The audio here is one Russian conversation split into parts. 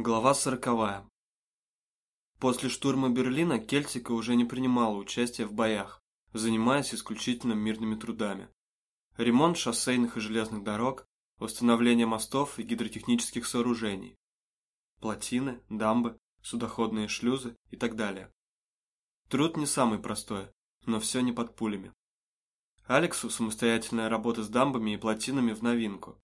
Глава сороковая. После штурма Берлина Кельтика уже не принимала участия в боях, занимаясь исключительно мирными трудами. Ремонт шоссейных и железных дорог, восстановление мостов и гидротехнических сооружений, плотины, дамбы, судоходные шлюзы и так далее. Труд не самый простой, но все не под пулями. Алексу самостоятельная работа с дамбами и плотинами в новинку.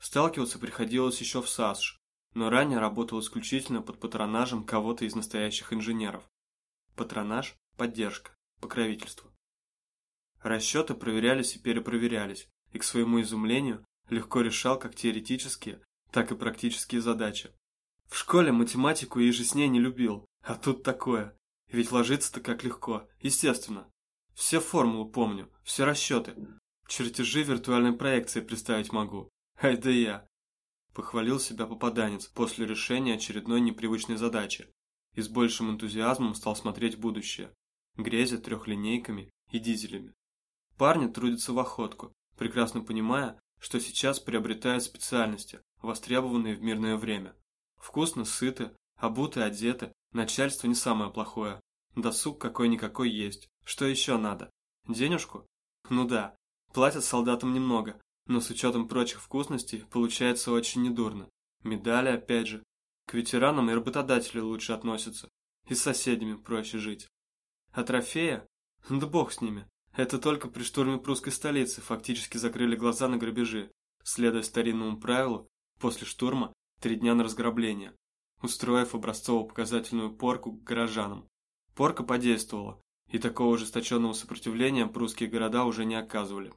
Сталкиваться приходилось еще в САСШ, но ранее работал исключительно под патронажем кого-то из настоящих инженеров. Патронаж – поддержка, покровительство. Расчеты проверялись и перепроверялись, и, к своему изумлению, легко решал как теоретические, так и практические задачи. В школе математику и же с ней не любил, а тут такое. Ведь ложится-то как легко, естественно. Все формулы помню, все расчеты. Чертежи виртуальной проекции представить могу. Ай да я. Похвалил себя попаданец после решения очередной непривычной задачи и с большим энтузиазмом стал смотреть будущее, грезя трехлинейками и дизелями. Парни трудятся в охотку, прекрасно понимая, что сейчас приобретают специальности, востребованные в мирное время. Вкусно, сыты, обуты, одеты, начальство не самое плохое. Досуг какой-никакой есть. Что еще надо? Денежку? Ну да, платят солдатам немного, но с учетом прочих вкусностей получается очень недурно. Медали, опять же. К ветеранам и работодатели лучше относятся. И с соседями проще жить. А трофея? Да бог с ними. Это только при штурме прусской столицы фактически закрыли глаза на грабежи, следуя старинному правилу, после штурма три дня на разграбление, устроив образцово-показательную порку к горожанам. Порка подействовала, и такого ожесточенного сопротивления прусские города уже не оказывали.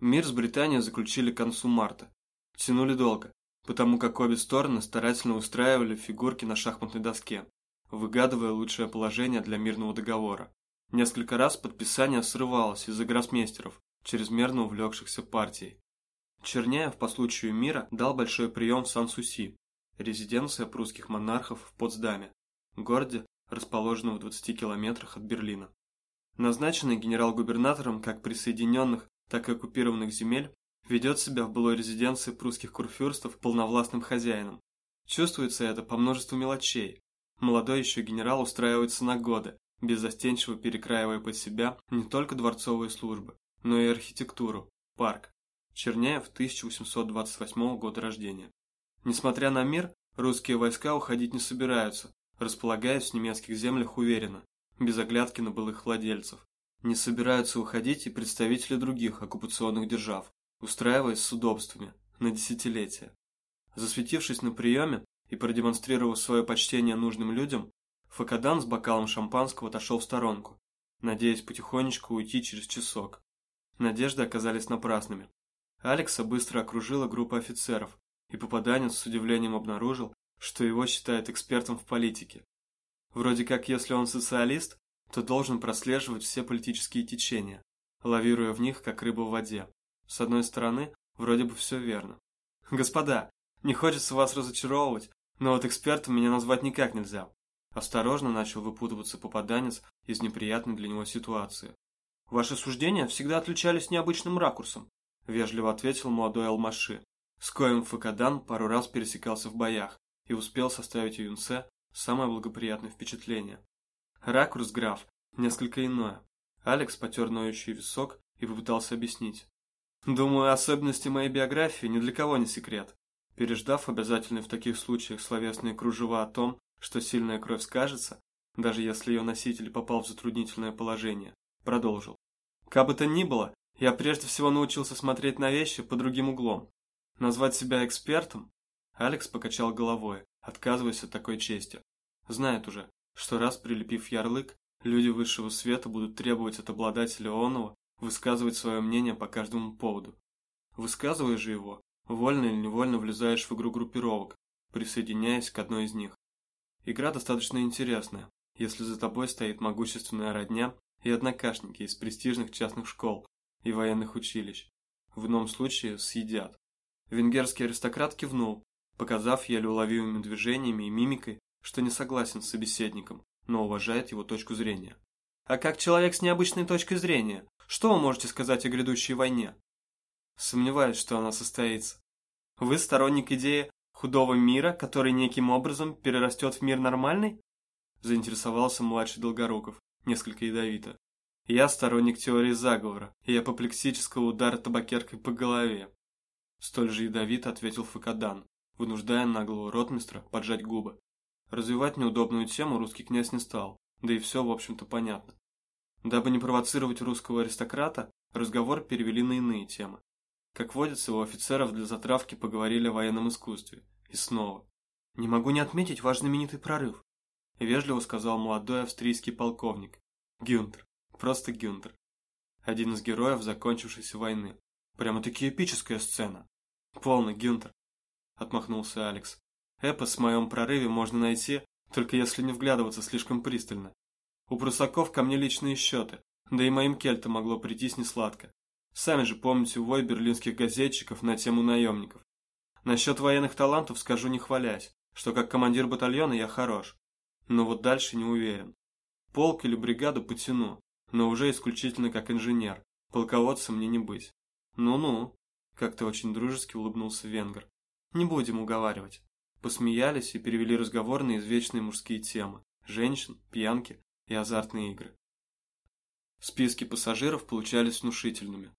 Мир с Британией заключили к концу марта. Тянули долго, потому как обе стороны старательно устраивали фигурки на шахматной доске, выгадывая лучшее положение для мирного договора. Несколько раз подписание срывалось из-за гроссмейстеров, чрезмерно увлекшихся партией. Черняев по случаю мира дал большой прием в Сан-Суси, резиденция прусских монархов в Потсдаме, городе, расположенном в 20 километрах от Берлина. Назначенный генерал-губернатором как присоединенных так и оккупированных земель, ведет себя в былой резиденции прусских курфюрстов полновластным хозяином. Чувствуется это по множеству мелочей. Молодой еще генерал устраивается на годы, беззастенчиво перекраивая под себя не только дворцовые службы, но и архитектуру, парк. Черняев 1828 года рождения. Несмотря на мир, русские войска уходить не собираются, располагаясь в немецких землях уверенно, без оглядки на былых владельцев. Не собираются уходить и представители других оккупационных держав, устраиваясь с удобствами, на десятилетия. Засветившись на приеме и продемонстрировав свое почтение нужным людям, Факадан с бокалом шампанского отошел в сторонку, надеясь потихонечку уйти через часок. Надежды оказались напрасными. Алекса быстро окружила группа офицеров, и попаданец с удивлением обнаружил, что его считают экспертом в политике. Вроде как, если он социалист, то должен прослеживать все политические течения, лавируя в них, как рыба в воде. С одной стороны, вроде бы все верно. Господа, не хочется вас разочаровывать, но вот экспертом меня назвать никак нельзя. Осторожно начал выпутываться попаданец из неприятной для него ситуации. Ваши суждения всегда отличались необычным ракурсом, вежливо ответил молодой Алмаши, с коим Факадан пару раз пересекался в боях и успел составить у Юнце самое благоприятное впечатление. Ракурс, граф, несколько иное. Алекс потер ноющий висок и попытался объяснить. Думаю, особенности моей биографии ни для кого не секрет. Переждав обязательный в таких случаях словесные кружева о том, что сильная кровь скажется, даже если ее носитель попал в затруднительное положение, продолжил. Как бы то ни было, я прежде всего научился смотреть на вещи по другим углом. Назвать себя экспертом? Алекс покачал головой, отказываясь от такой чести. Знает уже, что раз прилепив ярлык, люди высшего света будут требовать от обладателя онного высказывать свое мнение по каждому поводу. Высказывая же его, вольно или невольно влезаешь в игру группировок, присоединяясь к одной из них. Игра достаточно интересная, если за тобой стоит могущественная родня и однокашники из престижных частных школ и военных училищ. В ином случае съедят. Венгерский аристократ кивнул, показав еле уловимыми движениями и мимикой, что не согласен с собеседником, но уважает его точку зрения. А как человек с необычной точкой зрения, что вы можете сказать о грядущей войне? Сомневаюсь, что она состоится. Вы сторонник идеи Худого мира, который неким образом перерастет в мир нормальный? Заинтересовался младший Долгоруков, несколько ядовито. Я сторонник теории заговора и апоплексического удара табакеркой по голове. Столь же ядовито ответил Факадан, вынуждая наглого ротмистра поджать губы. Развивать неудобную тему русский князь не стал, да и все, в общем-то, понятно. Дабы не провоцировать русского аристократа, разговор перевели на иные темы. Как водится, у офицеров для затравки поговорили о военном искусстве. И снова. «Не могу не отметить ваш знаменитый прорыв», – вежливо сказал молодой австрийский полковник. Гюнтер. Просто Гюнтер. Один из героев закончившейся войны. Прямо-таки эпическая сцена. Полный Гюнтер. Отмахнулся Алекс. Эпос в моем прорыве можно найти, только если не вглядываться слишком пристально. У прусаков ко мне личные счеты, да и моим кельтам могло прийтись несладко. Сами же помните вой берлинских газетчиков на тему наемников. Насчет военных талантов скажу не хвалясь, что как командир батальона я хорош. Но вот дальше не уверен. Полк или бригаду потяну, но уже исключительно как инженер. Полководцем мне не быть. Ну-ну, как-то очень дружески улыбнулся венгер. Не будем уговаривать. Посмеялись и перевели разговор на извечные мужские темы. Женщин, пьянки и азартные игры. Списки пассажиров получались внушительными.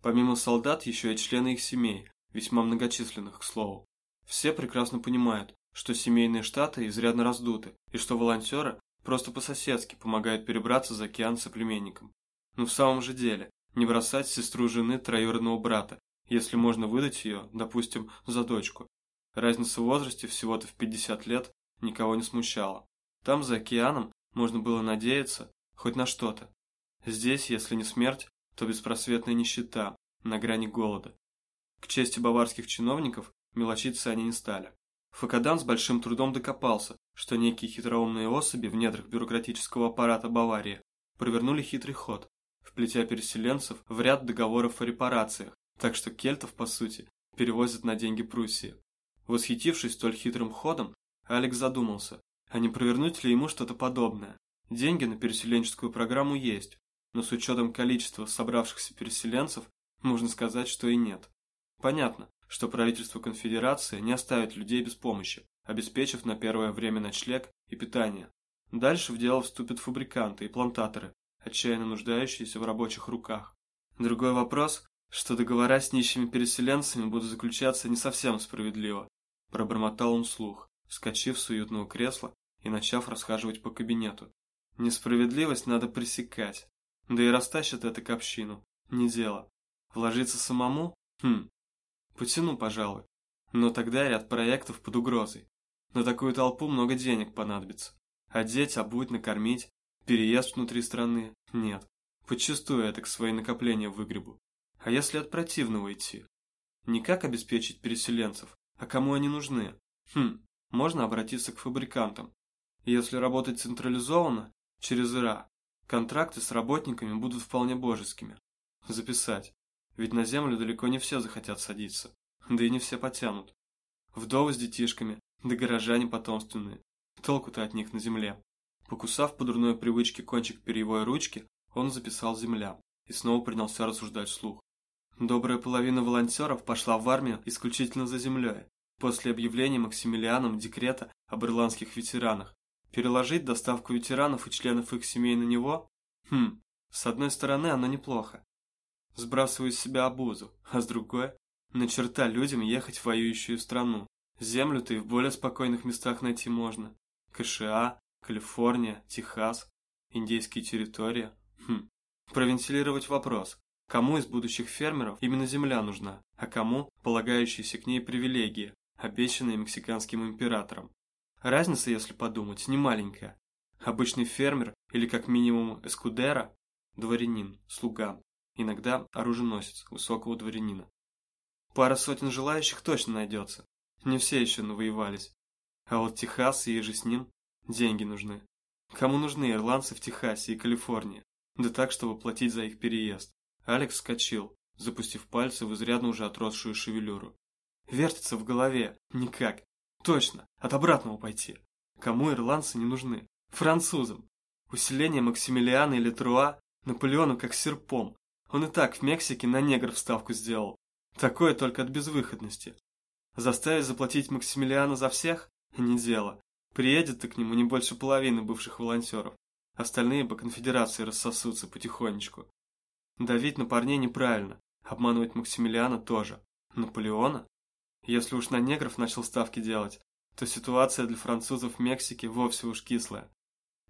Помимо солдат, еще и члены их семей, весьма многочисленных, к слову. Все прекрасно понимают, что семейные штаты изрядно раздуты, и что волонтеры просто по-соседски помогают перебраться за океан соплеменникам. Но в самом же деле, не бросать сестру жены троюродного брата, если можно выдать ее, допустим, за дочку. Разница в возрасте всего-то в 50 лет никого не смущала. Там, за океаном, можно было надеяться хоть на что-то. Здесь, если не смерть, то беспросветная нищета, на грани голода. К чести баварских чиновников, мелочиться они не стали. Факадан с большим трудом докопался, что некие хитроумные особи в недрах бюрократического аппарата Баварии провернули хитрый ход, вплетя переселенцев в ряд договоров о репарациях, так что кельтов, по сути, перевозят на деньги Пруссии. Восхитившись столь хитрым ходом, Алекс задумался, а не провернуть ли ему что-то подобное. Деньги на переселенческую программу есть, но с учетом количества собравшихся переселенцев, можно сказать, что и нет. Понятно, что правительство конфедерации не оставит людей без помощи, обеспечив на первое время ночлег и питание. Дальше в дело вступят фабриканты и плантаторы, отчаянно нуждающиеся в рабочих руках. Другой вопрос, что договора с нищими переселенцами будут заключаться не совсем справедливо, пробормотал он вслух, вскочив с уютного кресла и начав расхаживать по кабинету. Несправедливость надо пресекать, да и растащат это к общину. Не дело. Вложиться самому? Хм. Потяну, пожалуй. Но тогда ряд проектов под угрозой. На такую толпу много денег понадобится. Одеть, обуть, накормить. Переезд внутри страны? Нет. Подчастую это к свои накопления выгребу. А если от противного идти? Не как обеспечить переселенцев, а кому они нужны? Хм, можно обратиться к фабрикантам. Если работать централизованно, через ИРА, Контракты с работниками будут вполне божескими. Записать. Ведь на землю далеко не все захотят садиться. Да и не все потянут. Вдовы с детишками, да горожане потомственные. Толку-то от них на земле. Покусав по дурной привычке кончик перьевой ручки, он записал «земля» и снова принялся рассуждать вслух. Добрая половина волонтеров пошла в армию исключительно за землей, после объявления Максимилианом декрета об ирландских ветеранах, Переложить доставку ветеранов и членов их семей на него? Хм, с одной стороны, оно неплохо. Сбрасываю с себя обузу, а с другой, на черта людям ехать в воюющую страну. Землю-то и в более спокойных местах найти можно. КША, Калифорния, Техас, индейские территории. Хм, провентилировать вопрос. Кому из будущих фермеров именно земля нужна, а кому полагающиеся к ней привилегии, обещанные мексиканским императором? Разница, если подумать, не маленькая. Обычный фермер или как минимум эскудера, дворянин, слуга, иногда оруженосец высокого дворянина. Пара сотен желающих точно найдется. Не все еще навоевались. А вот Техас и же с ним деньги нужны. Кому нужны ирландцы в Техасе и Калифорнии? Да так, чтобы платить за их переезд. Алекс вскочил, запустив пальцы в изрядно уже отросшую шевелюру. Вертится в голове. Никак. Точно, от обратного пойти. Кому ирландцы не нужны? Французам. Усиление Максимилиана или Труа Наполеону как серпом. Он и так в Мексике на негров ставку сделал. Такое только от безвыходности. Заставить заплатить Максимилиана за всех? Не дело. Приедет-то к нему не больше половины бывших волонтеров. Остальные по конфедерации рассосутся потихонечку. Давить на парней неправильно, обманывать Максимилиана тоже. Наполеона? Если уж на негров начал ставки делать, то ситуация для французов в Мексике вовсе уж кислая.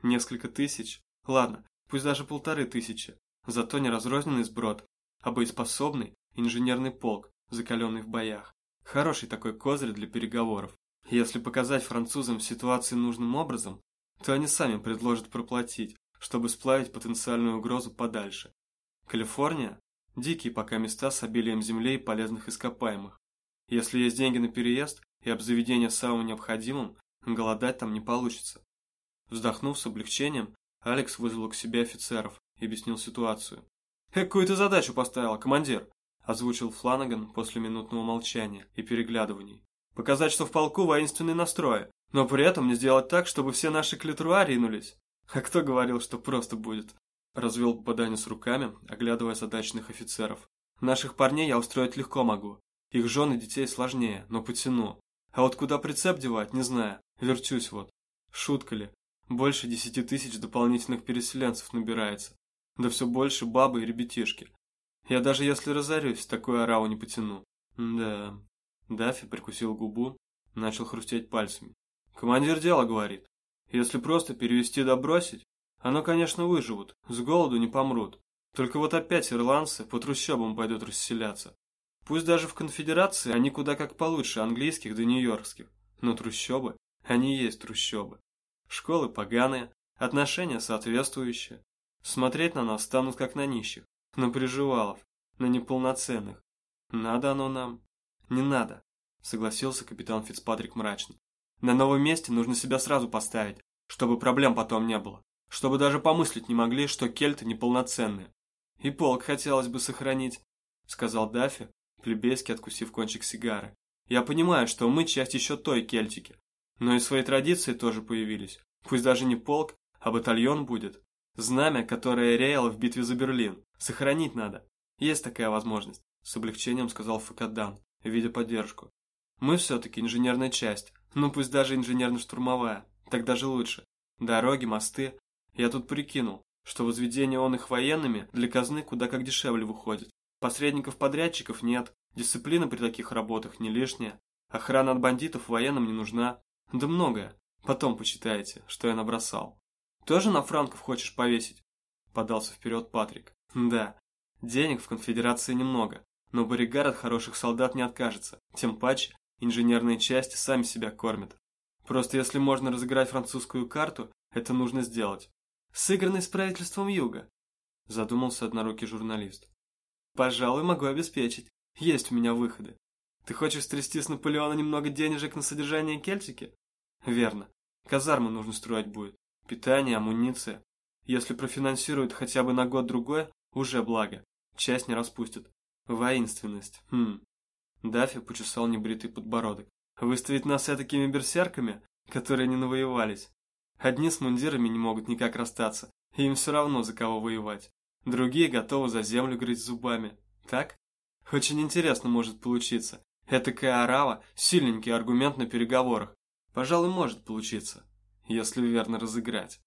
Несколько тысяч, ладно, пусть даже полторы тысячи, зато не разрозненный сброд, а боеспособный инженерный полк, закаленный в боях. Хороший такой козырь для переговоров. Если показать французам ситуацию нужным образом, то они сами предложат проплатить, чтобы сплавить потенциальную угрозу подальше. Калифорния – дикие пока места с обилием земли и полезных ископаемых. Если есть деньги на переезд и обзаведение самым необходимым, голодать там не получится. Вздохнув с облегчением, Алекс вызвал к себе офицеров и объяснил ситуацию. «Какую ты задачу поставил, командир?» – озвучил Фланаган после минутного молчания и переглядываний. «Показать, что в полку воинственный настрой, но при этом не сделать так, чтобы все наши клетруа ринулись. А кто говорил, что просто будет?» Развел попаданец руками, оглядывая задачных офицеров. «Наших парней я устроить легко могу. Их жен и детей сложнее, но потяну. А вот куда прицеп девать, не знаю. Верчусь вот. Шутка ли? Больше десяти тысяч дополнительных переселенцев набирается. Да все больше бабы и ребятишки. Я даже если разорюсь, такую ораву не потяну. Да. Даффи прикусил губу, начал хрустеть пальцами. Командир дела говорит. Если просто перевести да бросить, оно, конечно, выживут, с голоду не помрут. Только вот опять ирландцы по трущобам пойдут расселяться. Пусть даже в конфедерации они куда как получше английских да нью-йоркских. Но трущобы, они есть трущобы. Школы поганые, отношения соответствующие. Смотреть на нас станут как на нищих, на приживалов, на неполноценных. Надо оно нам? Не надо, согласился капитан Фицпатрик мрачно. На новом месте нужно себя сразу поставить, чтобы проблем потом не было чтобы даже помыслить не могли, что кельты неполноценные. И полк хотелось бы сохранить, сказал Даффи, плебейски откусив кончик сигары. Я понимаю, что мы часть еще той кельтики, но и свои традиции тоже появились. Пусть даже не полк, а батальон будет. Знамя, которое реяло в битве за Берлин. Сохранить надо. Есть такая возможность, с облегчением сказал Факадан, видя поддержку. Мы все-таки инженерная часть, ну пусть даже инженерно-штурмовая, так даже лучше. Дороги, мосты, я тут прикинул, что возведение он их военными для казны куда как дешевле выходит. Посредников-подрядчиков нет, дисциплина при таких работах не лишняя, охрана от бандитов военным не нужна, да многое. Потом почитайте, что я набросал. Тоже на франков хочешь повесить? Подался вперед Патрик. Да, денег в конфедерации немного, но Боригар от хороших солдат не откажется, тем паче инженерные части сами себя кормят. Просто если можно разыграть французскую карту, это нужно сделать сыгранный с правительством Юга», – задумался однорукий журналист. «Пожалуй, могу обеспечить. Есть у меня выходы. Ты хочешь стрясти с Наполеона немного денежек на содержание Кельтики?» «Верно. Казармы нужно строить будет. Питание, амуниция. Если профинансируют хотя бы на год-другой, уже благо. Часть не распустят. Воинственность. Хм». Даффи почесал небритый подбородок. «Выставить нас такими берсерками, которые не навоевались. Одни с мундирами не могут никак расстаться, и им все равно за кого воевать. Другие готовы за землю грызть зубами. Так? Очень интересно может получиться. Этакая орава – сильненький аргумент на переговорах. Пожалуй, может получиться, если верно разыграть.